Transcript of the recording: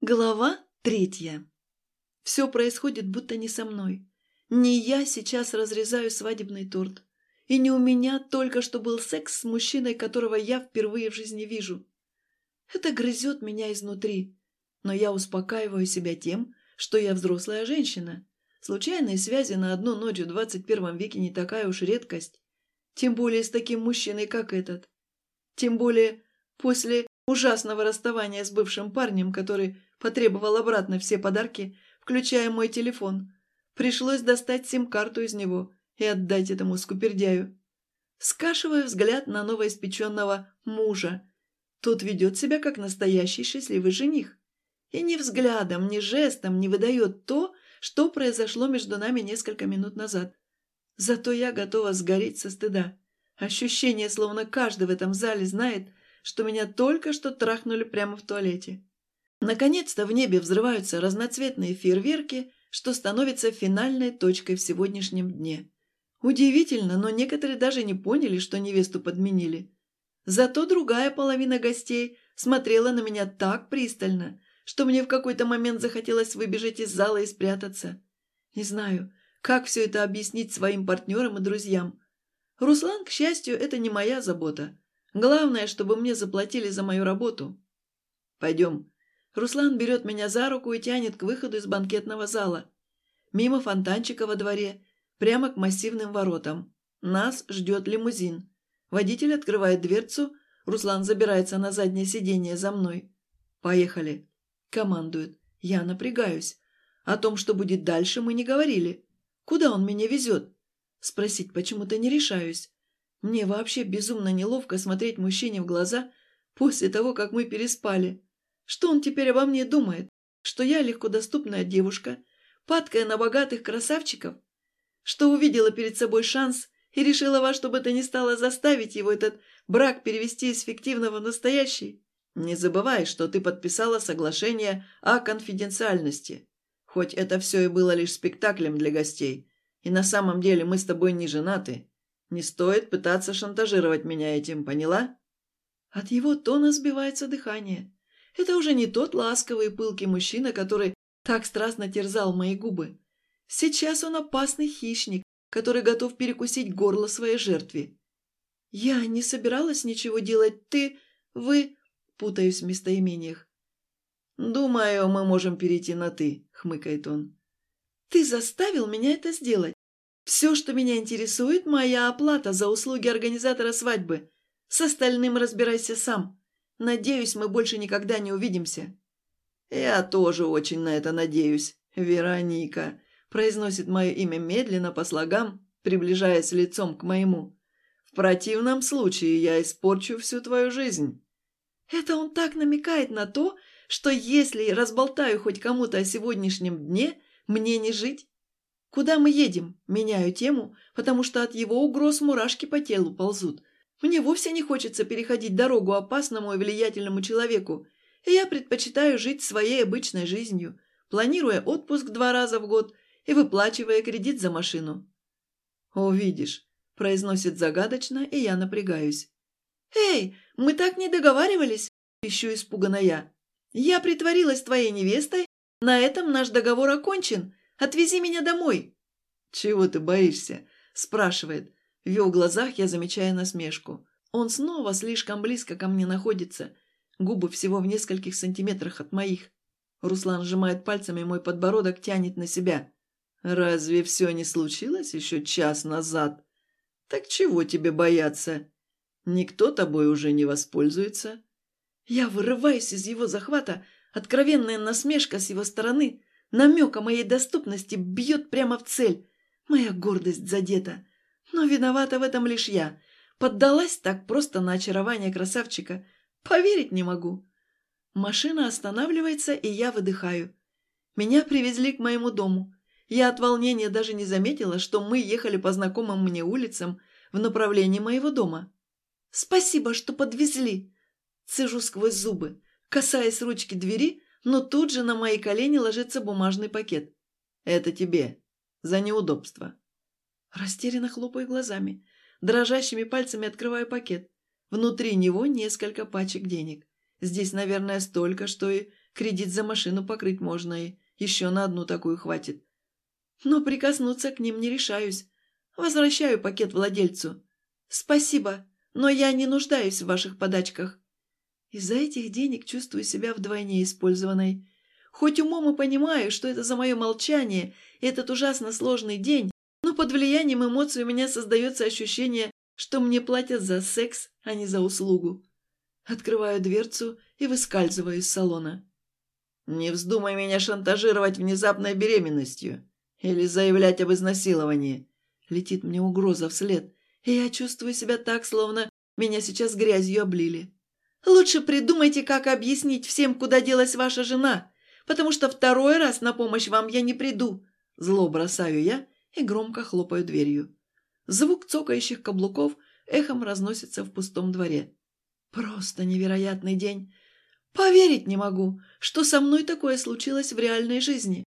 Глава третья. Все происходит будто не со мной. Не я сейчас разрезаю свадебный торт. И не у меня только что был секс с мужчиной, которого я впервые в жизни вижу. Это грызет меня изнутри. Но я успокаиваю себя тем, что я взрослая женщина. Случайные связи на одну ночь в 21 веке не такая уж редкость. Тем более с таким мужчиной, как этот. Тем более после ужасного расставания с бывшим парнем, который Потребовал обратно все подарки, включая мой телефон. Пришлось достать сим-карту из него и отдать этому скупердяю. Скашиваю взгляд на новоиспеченного мужа. Тот ведет себя как настоящий счастливый жених. И ни взглядом, ни жестом не выдает то, что произошло между нами несколько минут назад. Зато я готова сгореть со стыда. Ощущение, словно каждый в этом зале знает, что меня только что трахнули прямо в туалете. Наконец-то в небе взрываются разноцветные фейерверки, что становится финальной точкой в сегодняшнем дне. Удивительно, но некоторые даже не поняли, что невесту подменили. Зато другая половина гостей смотрела на меня так пристально, что мне в какой-то момент захотелось выбежать из зала и спрятаться. Не знаю, как все это объяснить своим партнерам и друзьям. Руслан, к счастью, это не моя забота. Главное, чтобы мне заплатили за мою работу. «Пойдем», Руслан берет меня за руку и тянет к выходу из банкетного зала. Мимо фонтанчика во дворе, прямо к массивным воротам. Нас ждет лимузин. Водитель открывает дверцу, Руслан забирается на заднее сиденье за мной. «Поехали», — командует. Я напрягаюсь. О том, что будет дальше, мы не говорили. Куда он меня везет? Спросить почему-то не решаюсь. Мне вообще безумно неловко смотреть мужчине в глаза после того, как мы переспали. Что он теперь обо мне думает? Что я легкодоступная девушка, падкая на богатых красавчиков? Что увидела перед собой шанс и решила во что бы то ни стало заставить его этот брак перевести из фиктивного в настоящий? Не забывай, что ты подписала соглашение о конфиденциальности. Хоть это все и было лишь спектаклем для гостей, и на самом деле мы с тобой не женаты. Не стоит пытаться шантажировать меня этим, поняла?» От его тона сбивается дыхание. Это уже не тот ласковый и пылкий мужчина, который так страстно терзал мои губы. Сейчас он опасный хищник, который готов перекусить горло своей жертве. «Я не собиралась ничего делать. Ты... Вы...» Путаюсь в местоимениях. «Думаю, мы можем перейти на «ты», — хмыкает он. «Ты заставил меня это сделать. Все, что меня интересует, моя оплата за услуги организатора свадьбы. С остальным разбирайся сам. Надеюсь, мы больше никогда не увидимся». «Я тоже очень на это надеюсь, Вероника», – произносит мое имя медленно по слогам, приближаясь лицом к моему. «В противном случае я испорчу всю твою жизнь». Это он так намекает на то, что если разболтаю хоть кому-то о сегодняшнем дне, мне не жить. Куда мы едем? Меняю тему, потому что от его угроз мурашки по телу ползут. Мне вовсе не хочется переходить дорогу опасному и влиятельному человеку, и я предпочитаю жить своей обычной жизнью, планируя отпуск два раза в год и выплачивая кредит за машину. «Увидишь», – произносит загадочно, и я напрягаюсь. «Эй, мы так не договаривались!» – пищу испуганно я. «Я притворилась твоей невестой, на этом наш договор окончен. Отвези меня домой!» «Чего ты боишься?» – спрашивает. В его глазах я замечаю насмешку. Он снова слишком близко ко мне находится. Губы всего в нескольких сантиметрах от моих. Руслан сжимает пальцами мой подбородок, тянет на себя. «Разве все не случилось еще час назад? Так чего тебе бояться? Никто тобой уже не воспользуется». Я вырываюсь из его захвата, откровенная насмешка с его стороны, намек о моей доступности бьет прямо в цель. Моя гордость задета. Но виновата в этом лишь я. Поддалась так просто на очарование красавчика. Поверить не могу. Машина останавливается, и я выдыхаю. Меня привезли к моему дому. Я от волнения даже не заметила, что мы ехали по знакомым мне улицам в направлении моего дома. «Спасибо, что подвезли!» Цежу сквозь зубы, касаясь ручки двери, но тут же на мои колени ложится бумажный пакет. «Это тебе. За неудобство». Растерянно хлопаю глазами. Дрожащими пальцами открываю пакет. Внутри него несколько пачек денег. Здесь, наверное, столько, что и Кредит за машину покрыть можно и еще на одну такую хватит. Но прикоснуться к ним не решаюсь. Возвращаю пакет владельцу. Спасибо, но я не нуждаюсь в ваших подачках. Из-за этих денег чувствую себя вдвойне использованной. Хоть умом и понимаю, что это за мое молчание и этот ужасно сложный день, но под влиянием эмоций у меня создается ощущение, что мне платят за секс, а не за услугу. Открываю дверцу и выскальзываю из салона. «Не вздумай меня шантажировать внезапной беременностью или заявлять об изнасиловании!» Летит мне угроза вслед, и я чувствую себя так, словно меня сейчас грязью облили. «Лучше придумайте, как объяснить всем, куда делась ваша жена, потому что второй раз на помощь вам я не приду!» Зло бросаю я и громко хлопаю дверью. Звук цокающих каблуков эхом разносится в пустом дворе. Просто невероятный день. Поверить не могу, что со мной такое случилось в реальной жизни.